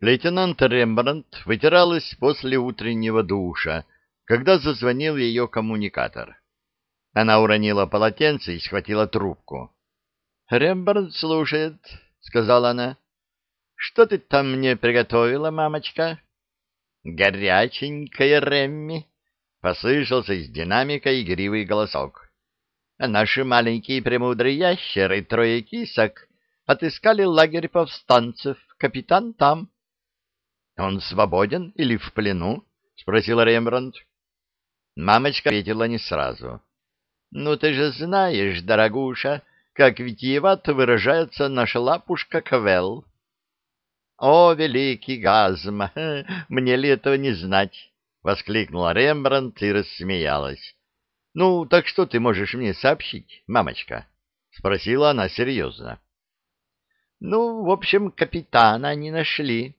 Лейтенант Рембрандт вытиралась после утреннего душа, когда зазвонил ее коммуникатор. Она уронила полотенце и схватила трубку. — Рембрандт слушает, — сказала она. — Что ты там мне приготовила, мамочка? — Горяченькая Ремми, — послышался из динамика игривый голосок. — Наши маленькие премудрые ящеры, трое кисок, отыскали лагерь повстанцев. Капитан там. — Он свободен или в плену? — спросил Рембрандт. Мамочка ответила не сразу. — Ну, ты же знаешь, дорогуша, как витиевато выражается наша лапушка Квелл. — О, великий Газм! Мне ли этого не знать? — воскликнула Рембрандт и рассмеялась. — Ну, так что ты можешь мне сообщить, мамочка? — спросила она серьезно. — Ну, в общем, капитана не нашли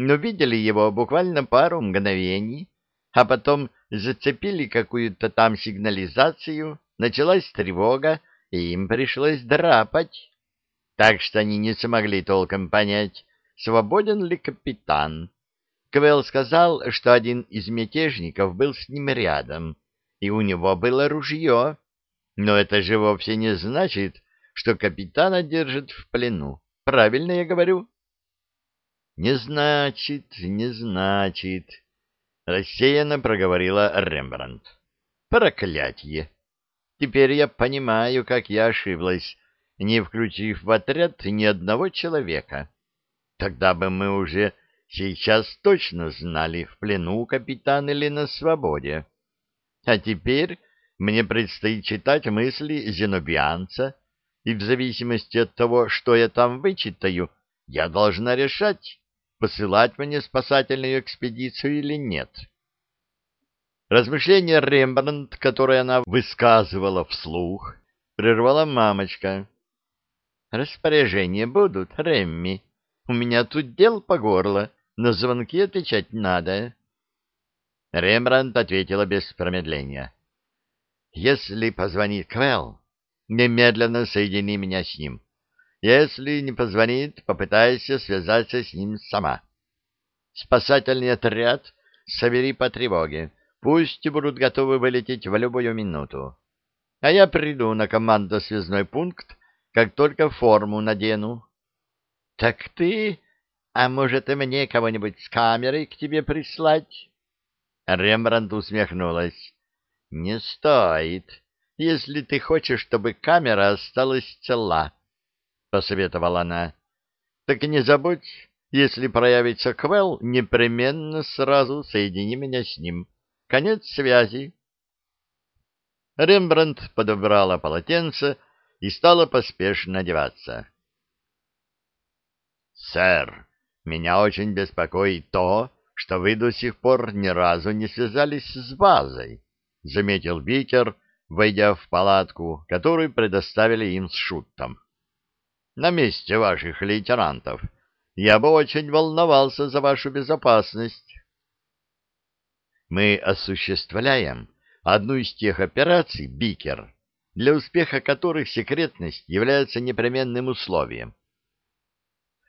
но видели его буквально пару мгновений, а потом зацепили какую-то там сигнализацию, началась тревога, и им пришлось драпать. Так что они не смогли толком понять, свободен ли капитан. Квелл сказал, что один из мятежников был с ним рядом, и у него было ружье. Но это же вовсе не значит, что капитана держит в плену. Правильно я говорю? Не значит, не значит, рассеянно проговорила Рембрандт. Проклятье! Теперь я понимаю, как я ошиблась, не включив в отряд ни одного человека. Тогда бы мы уже сейчас точно знали, в плену капитан или на свободе. А теперь мне предстоит читать мысли зенобианца, и в зависимости от того, что я там вычитаю, я должна решать, посылать мне спасательную экспедицию или нет. Размышления Рембрандт, которые она высказывала вслух, прервала мамочка. «Распоряжения будут, Ремми. У меня тут дел по горло, на звонки отвечать надо». Рембрандт ответила без промедления. «Если позвонит Квелл, немедленно соедини меня с ним. Если не позвонит, попытайся связаться с ним сама. Спасательный отряд собери по тревоге. Пусть будут готовы вылететь в любую минуту. А я приду на командо-связной пункт, как только форму надену. — Так ты... А может, и мне кого-нибудь с камерой к тебе прислать? Рембрандт усмехнулась. — Не стоит, если ты хочешь, чтобы камера осталась цела. — посоветовала она. — Так и не забудь, если проявится Квелл, непременно сразу соедини меня с ним. Конец связи. Рембрандт подобрала полотенце и стала поспешно одеваться. — Сэр, меня очень беспокоит то, что вы до сих пор ни разу не связались с базой, — заметил Бикер, войдя в палатку, которую предоставили им с Шуттом на месте ваших лейтенантов, я бы очень волновался за вашу безопасность. Мы осуществляем одну из тех операций, Бикер, для успеха которых секретность является непременным условием.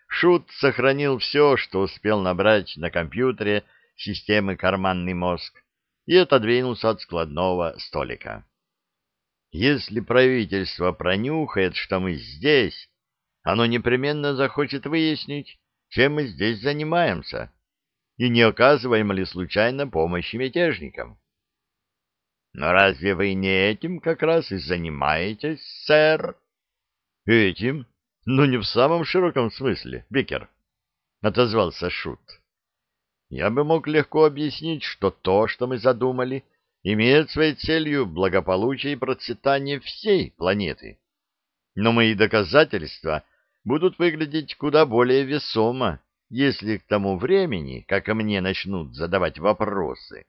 Шут сохранил все, что успел набрать на компьютере системы «Карманный мозг» и отодвинулся от складного столика. Если правительство пронюхает, что мы здесь, оно непременно захочет выяснить, чем мы здесь занимаемся, и не оказываем ли случайно помощи мятежникам. Но разве вы не этим как раз и занимаетесь, сэр? Этим? но не в самом широком смысле, Бикер, — отозвался Шут. Я бы мог легко объяснить, что то, что мы задумали, имеет своей целью благополучие и процветание всей планеты. Но мои доказательства будут выглядеть куда более весомо, если к тому времени, как и мне начнут задавать вопросы,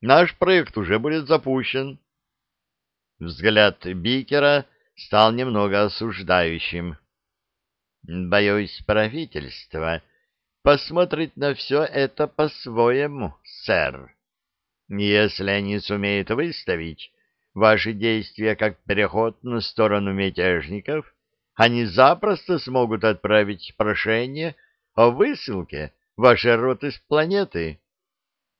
наш проект уже будет запущен. Взгляд Бикера стал немного осуждающим. Боюсь, правительство посмотрит на все это по-своему, сэр. Если они сумеют выставить ваши действия как переход на сторону мятежников, они запросто смогут отправить прошение о высылке ваши роты с планеты.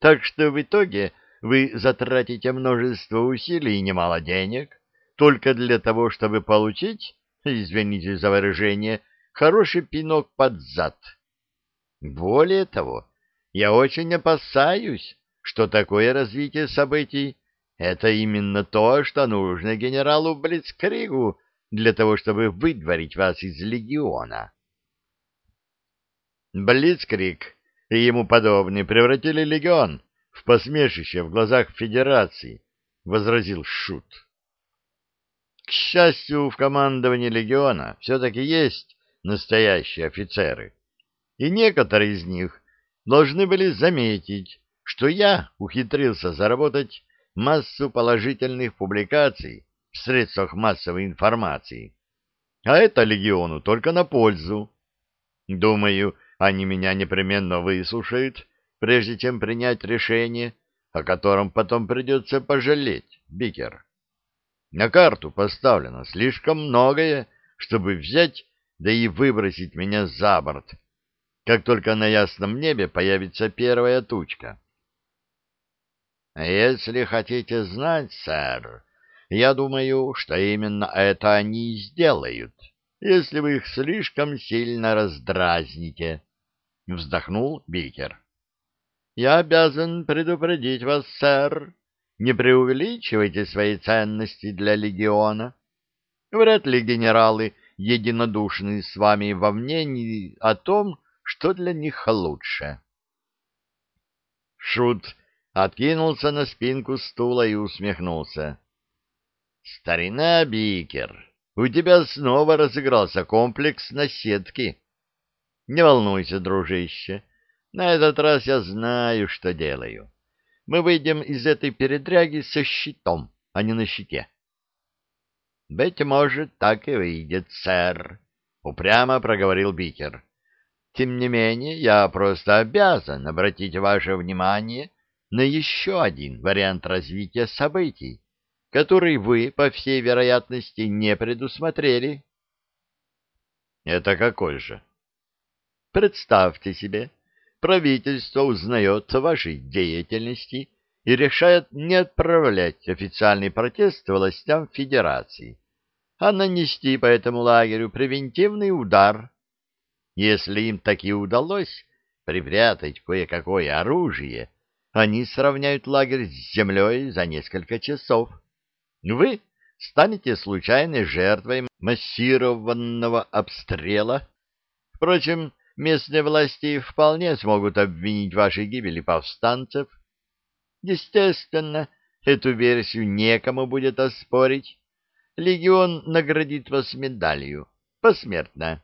Так что в итоге вы затратите множество усилий и немало денег только для того, чтобы получить, извините за выражение, хороший пинок под зад. Более того, я очень опасаюсь, что такое развитие событий — это именно то, что нужно генералу Блицкригу для того, чтобы выдворить вас из легиона. Блицкриг и ему подобные превратили легион в посмешище в глазах Федерации, — возразил Шут. К счастью, в командовании легиона все-таки есть настоящие офицеры, и некоторые из них должны были заметить, что я ухитрился заработать массу положительных публикаций в средствах массовой информации, а это легиону только на пользу. Думаю, они меня непременно выслушают, прежде чем принять решение, о котором потом придется пожалеть, Бикер. На карту поставлено слишком многое, чтобы взять, да и выбросить меня за борт, как только на ясном небе появится первая тучка. Если хотите знать, сэр, я думаю, что именно это они и сделают, если вы их слишком сильно раздразните, — вздохнул Бикер. — Я обязан предупредить вас, сэр, не преувеличивайте свои ценности для легиона. Вряд ли генералы единодушны с вами во мнении о том, что для них лучше. Шут откинулся на спинку стула и усмехнулся. — Старина Бикер, у тебя снова разыгрался комплекс наседки. Не волнуйся, дружище, на этот раз я знаю, что делаю. Мы выйдем из этой передряги со щитом, а не на щите. — Быть может, так и выйдет, сэр, — упрямо проговорил Бикер. Тем не менее, я просто обязан обратить ваше внимание на еще один вариант развития событий, который вы, по всей вероятности, не предусмотрели. Это какой же? Представьте себе, правительство узнает о вашей деятельности и решает не отправлять официальный протест властям Федерации, а нанести по этому лагерю превентивный удар если им таки удалось припрятать кое-какое оружие, они сравняют лагерь с землей за несколько часов. Вы станете случайной жертвой массированного обстрела. Впрочем, местные власти вполне смогут обвинить вашей гибели повстанцев. Естественно, эту версию некому будет оспорить. Легион наградит вас медалью посмертно.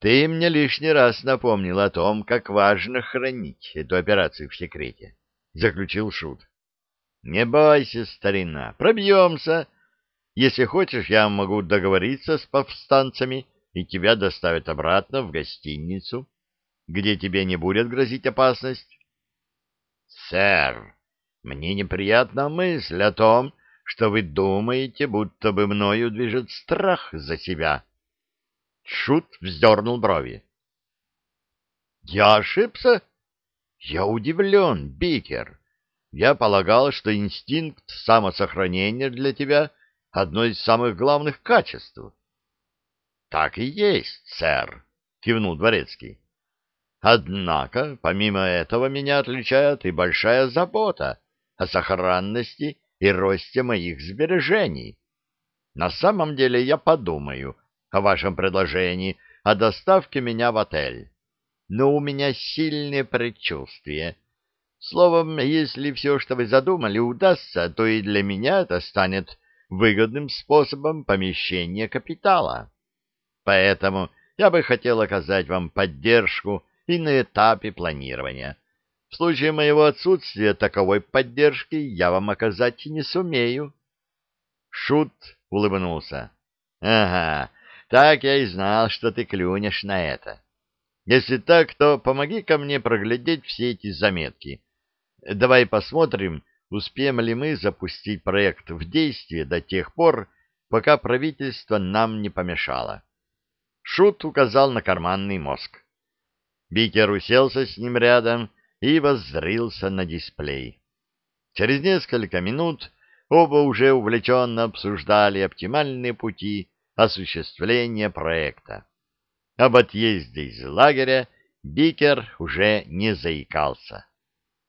Ты мне лишний раз напомнил о том, как важно хранить эту операцию в секрете, — заключил Шут. — Не бойся, старина, пробьемся. Если хочешь, я могу договориться с повстанцами, и тебя доставят обратно в гостиницу, где тебе не будет грозить опасность. — Сэр, мне неприятна мысль о том, что вы думаете, будто бы мною движет страх за себя. — Шут вздернул брови. «Я ошибся? Я удивлен, Бикер. Я полагал, что инстинкт самосохранения для тебя — одно из самых главных качеств». «Так и есть, сэр», — кивнул Дворецкий. «Однако, помимо этого, меня отличает и большая забота о сохранности и росте моих сбережений. На самом деле я подумаю» о вашем предложении о доставке меня в отель. Но у меня сильное предчувствие. Словом, если все, что вы задумали, удастся, то и для меня это станет выгодным способом помещения капитала. Поэтому я бы хотел оказать вам поддержку и на этапе планирования. В случае моего отсутствия таковой поддержки я вам оказать не сумею. Шут улыбнулся. — Ага, так я и знал, что ты клюнешь на это. Если так, то помоги-ка мне проглядеть все эти заметки. Давай посмотрим, успеем ли мы запустить проект в действие до тех пор, пока правительство нам не помешало. Шут указал на карманный мозг. Бикер уселся с ним рядом и воззрился на дисплей. Через несколько минут оба уже увлеченно обсуждали оптимальные пути осуществления проекта. Об отъезде из лагеря Бикер уже не заикался.